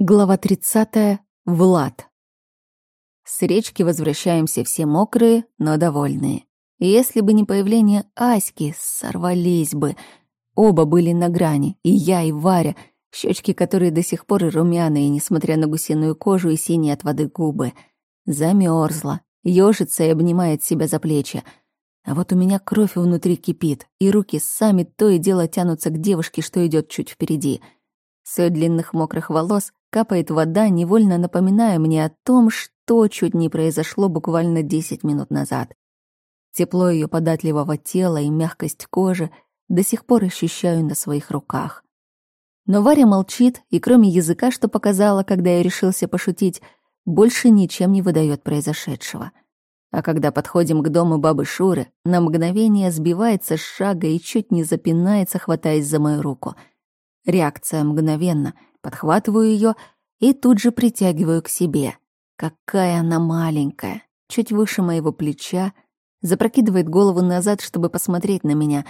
Глава 30. Влад. С речки возвращаемся все мокрые, но довольные. Если бы не появление Аськи, сорвались бы. Оба были на грани, и я, и Варя, щечки которые до сих пор румяные, несмотря на гусиную кожу и синие от воды губы. Замерзла, ёжится и обнимает себя за плечи. А вот у меня кровь внутри кипит, и руки сами то и дело тянутся к девушке, что идет чуть впереди — с ее длинных мокрых волос капает вода, невольно напоминая мне о том, что чуть не произошло буквально 10 минут назад. Тепло ее податливого тела и мягкость кожи до сих пор ощущаю на своих руках. Но Варя молчит, и кроме языка, что показала, когда я решился пошутить, больше ничем не выдает произошедшего. А когда подходим к дому бабы Шуры, на мгновение сбивается с шага и чуть не запинается, хватаясь за мою руку — Реакция мгновенно. Подхватываю ее и тут же притягиваю к себе. Какая она маленькая, чуть выше моего плеча, запрокидывает голову назад, чтобы посмотреть на меня,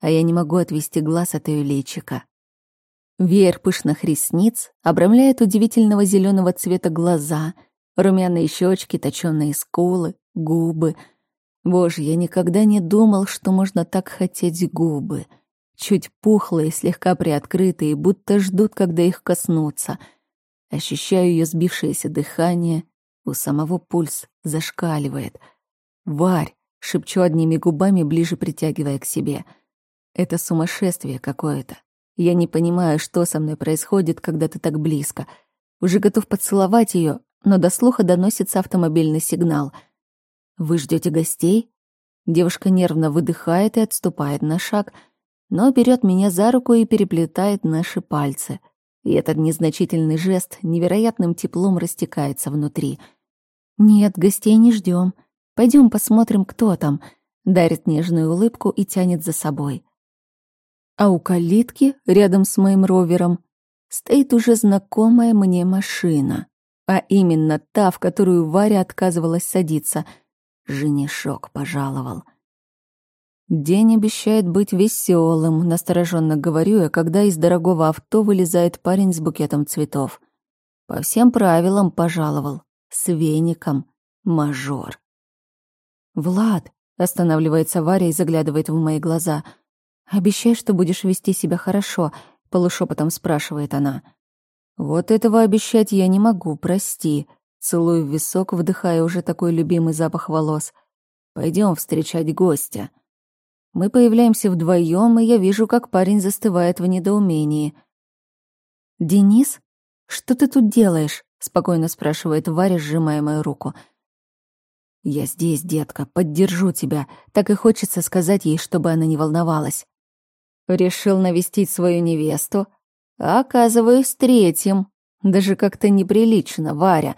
а я не могу отвести глаз от ее личика. Веер пышных ресниц обрамляет удивительного зеленого цвета глаза, румяные щечки, точёные скулы, губы. Боже, я никогда не думал, что можно так хотеть губы — чуть пухлые, слегка приоткрытые, будто ждут, когда их коснутся. Ощущаю ее сбившееся дыхание, у самого пульс зашкаливает. «Варь!» — шепчу одними губами, ближе притягивая к себе. «Это сумасшествие какое-то. Я не понимаю, что со мной происходит, когда ты так близко. Уже готов поцеловать ее, но до слуха доносится автомобильный сигнал. Вы ждете гостей?» Девушка нервно выдыхает и отступает на шаг — но берет меня за руку и переплетает наши пальцы. И этот незначительный жест невероятным теплом растекается внутри. «Нет, гостей не ждем. Пойдем посмотрим, кто там», — дарит нежную улыбку и тянет за собой. А у калитки, рядом с моим ровером, стоит уже знакомая мне машина. А именно та, в которую Варя отказывалась садиться. Женишок пожаловал. День обещает быть веселым, настороженно говорю я, когда из дорогого авто вылезает парень с букетом цветов. По всем правилам пожаловал. С веником. Мажор. «Влад», — останавливается Варя и заглядывает в мои глаза. «Обещай, что будешь вести себя хорошо», — полушепотом спрашивает она. «Вот этого обещать я не могу, прости», — целую в висок, вдыхая уже такой любимый запах волос. Пойдем встречать гостя». Мы появляемся вдвоем, и я вижу, как парень застывает в недоумении. «Денис, что ты тут делаешь?» — спокойно спрашивает Варя, сжимая мою руку. «Я здесь, детка, поддержу тебя. Так и хочется сказать ей, чтобы она не волновалась». Решил навестить свою невесту, оказываюсь третьим. Даже как-то неприлично, Варя.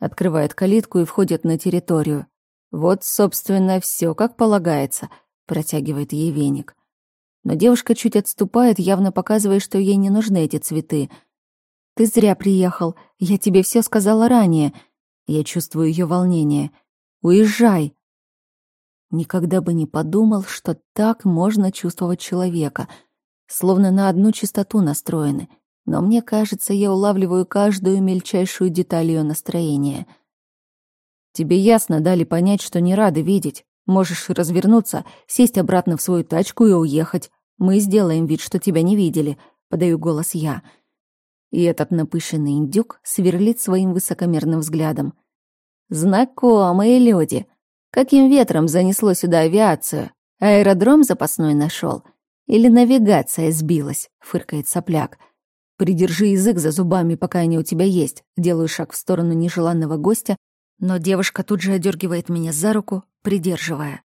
Открывает калитку и входит на территорию. Вот, собственно, все как полагается — протягивает ей веник. Но девушка чуть отступает, явно показывая, что ей не нужны эти цветы. «Ты зря приехал. Я тебе все сказала ранее». Я чувствую ее волнение. «Уезжай!» Никогда бы не подумал, что так можно чувствовать человека. Словно на одну частоту настроены. Но мне кажется, я улавливаю каждую мельчайшую деталь ее настроения. «Тебе ясно дали понять, что не рады видеть. Можешь развернуться, сесть обратно в свою тачку и уехать. Мы сделаем вид, что тебя не видели», — подаю голос я. И этот напыщенный индюк сверлит своим высокомерным взглядом. «Знакомые люди. Каким ветром занесло сюда авиацию? Аэродром запасной нашел? Или навигация сбилась?» — фыркает сопляк. «Придержи язык за зубами, пока они у тебя есть». Делаю шаг в сторону нежеланного гостя, но девушка тут же одергивает меня за руку, придерживая.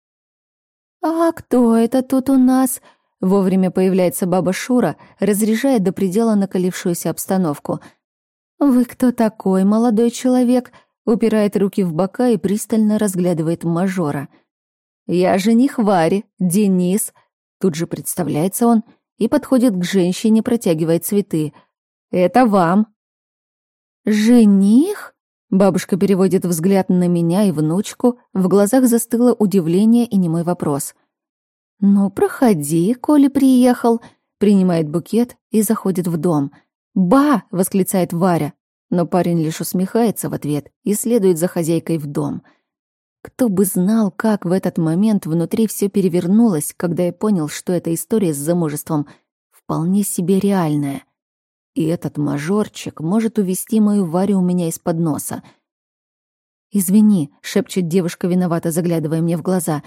«А кто это тут у нас?» Вовремя появляется баба Шура, разряжая до предела накалившуюся обстановку. «Вы кто такой, молодой человек?» упирает руки в бока и пристально разглядывает мажора. «Я жених Вари, Денис», тут же представляется он и подходит к женщине, протягивая цветы. «Это вам». «Жених?» Бабушка переводит взгляд на меня и внучку, в глазах застыло удивление и немой вопрос. «Ну, проходи, коли приехал», принимает букет и заходит в дом. «Ба!» — восклицает Варя. но парень лишь усмехается в ответ и следует за хозяйкой в дом. Кто бы знал, как в этот момент внутри все перевернулось, когда я понял, что эта история с замужеством вполне себе реальная. И этот мажорчик может увести мою Варю у меня из-под носа. «Извини», — шепчет девушка виновата, заглядывая мне в глаза.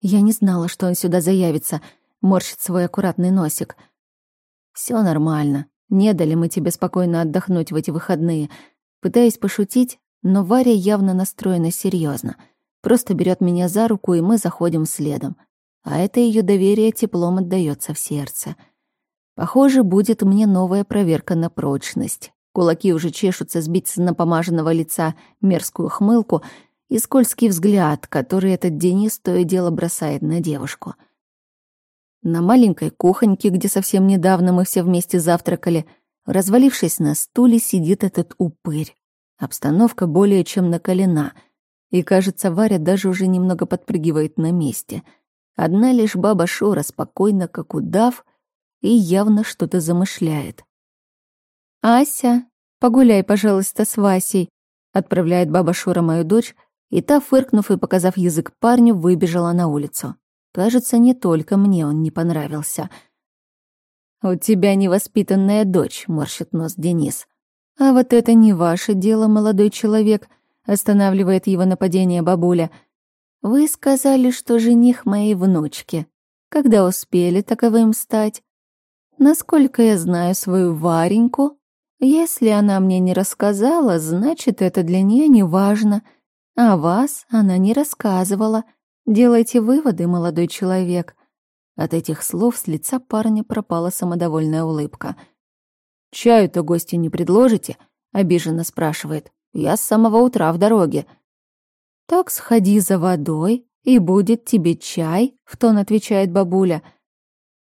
«Я не знала, что он сюда заявится», — морщит свой аккуратный носик. Все нормально. Не дали мы тебе спокойно отдохнуть в эти выходные. Пытаясь пошутить, но Варя явно настроена серьезно. Просто берет меня за руку, и мы заходим следом. А это ее доверие теплом отдается в сердце. Похоже, будет мне новая проверка на прочность. Кулаки уже чешутся сбить с напомаженного лица мерзкую хмылку и скользкий взгляд, который этот Денис то и дело бросает на девушку — на маленькой кухоньке, где совсем недавно мы все вместе завтракали, развалившись на стуле, сидит этот упырь. Обстановка более чем накалена, и, кажется, Варя даже уже немного подпрыгивает на месте. Одна лишь баба Шура спокойно, как удав, и явно что-то замышляет. «Ася, погуляй, пожалуйста, с Васей», — отправляет баба Шура мою дочь, и та, фыркнув и показав язык парню, выбежала на улицу. Кажется, не только мне он не понравился. «У тебя невоспитанная дочь», — морщит нос Денис. «А вот это не ваше дело, молодой человек», — останавливает его нападение бабуля. «Вы сказали, что жених моей внучки. Когда успели таковым стать? Насколько я знаю свою Вареньку, если она мне не рассказала, значит, это для нее не важно. А вас она не рассказывала. Делайте выводы, молодой человек. От этих слов с лица парня пропала самодовольная улыбка. «Чаю-то гости не предложите?» — обиженно спрашивает. «Я с самого утра в дороге». «Так сходи за водой, и будет тебе чай», — в тон отвечает бабуля.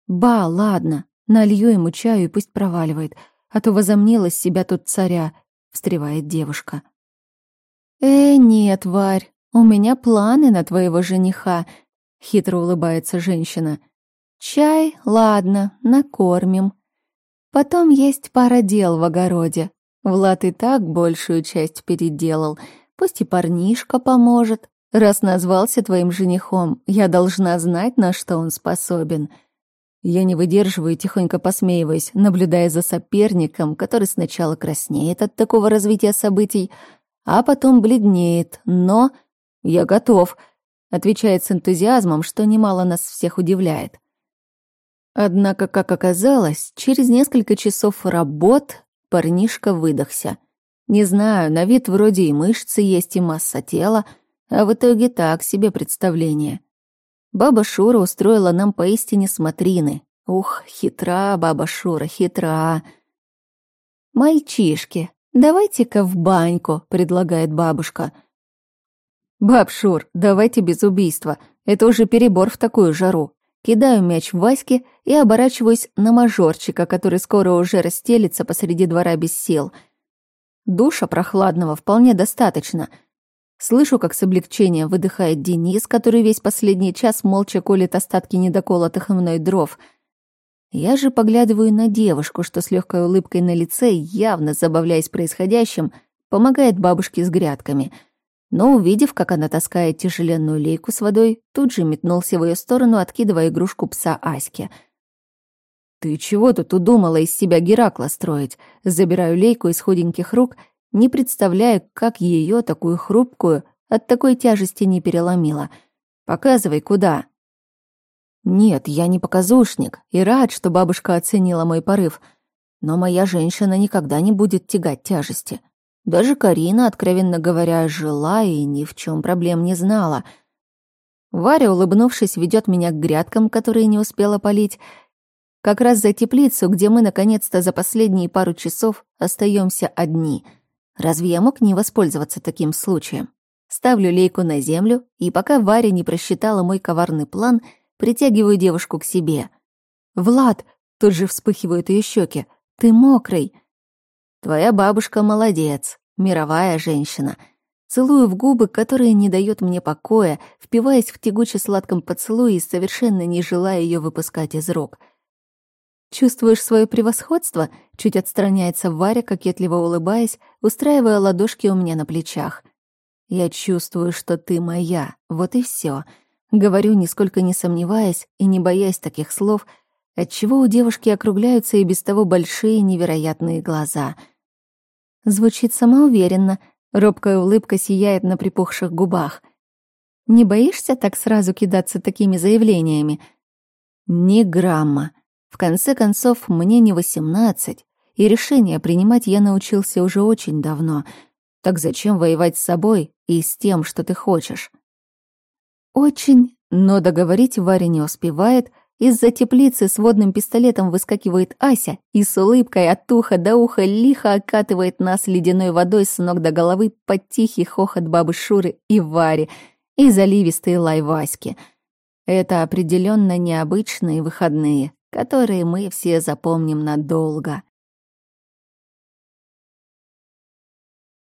«Ба, ладно, налью ему чаю и пусть проваливает, а то возомнила с себя тут царя», — встревает девушка. «Э, нет, Варь, «У меня планы на твоего жениха», — хитро улыбается женщина. «Чай, ладно, накормим. Потом есть пара дел в огороде. Влад и так большую часть переделал. Пусть и парнишка поможет. Раз назвался твоим женихом, я должна знать, на что он способен». Я не выдерживаю, тихонько посмеиваясь, наблюдая за соперником, который сначала краснеет от такого развития событий, а потом бледнеет, но «Я готов», — отвечает с энтузиазмом, что немало нас всех удивляет. Однако, как оказалось, через несколько часов работ парнишка выдохся. Не знаю, на вид вроде и мышцы есть, и масса тела, а в итоге так себе представление. Баба Шура устроила нам поистине смотрины. Ух, хитра баба Шура, хитра. «Мальчишки, давайте-ка в баньку», — предлагает бабушка — «Баб давайте без убийства. Это уже перебор в такую жару». Кидаю мяч в Ваське и оборачиваюсь на мажорчика, который скоро уже расстелится посреди двора без сил. Душа прохладного вполне достаточно. Слышу, как с облегчением выдыхает Денис, который весь последний час молча колет остатки недоколотых мной дров. Я же поглядываю на девушку, что с легкой улыбкой на лице, явно забавляясь происходящим, помогает бабушке с грядками — но, увидев, как она таскает тяжеленную лейку с водой, тут же метнулся в ее сторону, откидывая игрушку пса Аське. «Ты чего тут удумала из себя Геракла строить?» Забираю лейку из худеньких рук, не представляя, как ее, такую хрупкую, от такой тяжести не переломила. «Показывай, куда?» «Нет, я не показушник, и рад, что бабушка оценила мой порыв, но моя женщина никогда не будет тягать тяжести». Даже Карина, откровенно говоря, жила и ни в чем проблем не знала. Варя, улыбнувшись, ведет меня к грядкам, которые не успела полить, как раз за теплицу, где мы наконец-то за последние пару часов остаемся одни. Разве я мог не воспользоваться таким случаем? Ставлю лейку на землю, и пока Варя не просчитала мой коварный план, притягиваю девушку к себе. «Влад!» — тут же вспыхивают ее щеки. «Ты мокрый!» Твоя бабушка молодец, мировая женщина. Целую в губы, которые не дают мне покоя, впиваясь в тягуче сладком поцелуе и совершенно не желая ее выпускать из рук. Чувствуешь свое превосходство? Чуть отстраняется Варя, кокетливо улыбаясь, устраивая ладошки у меня на плечах. Я чувствую, что ты моя. Вот и все. Говорю, нисколько не сомневаясь и не боясь таких слов, отчего у девушки округляются и без того большие невероятные глаза. Звучит самоуверенно, робкая улыбка сияет на припухших губах. Не боишься так сразу кидаться такими заявлениями? Ни грамма. В конце концов, мне не восемнадцать, и решение принимать я научился уже очень давно. Так зачем воевать с собой и с тем, что ты хочешь? Очень, но договорить Варя не успевает. Из-за теплицы с водным пистолетом выскакивает Ася и с улыбкой от уха до уха лихо окатывает нас ледяной водой с ног до головы под тихий хохот бабы Шуры и Вари и заливистые лай Васьки. Это определенно необычные выходные, которые мы все запомним надолго.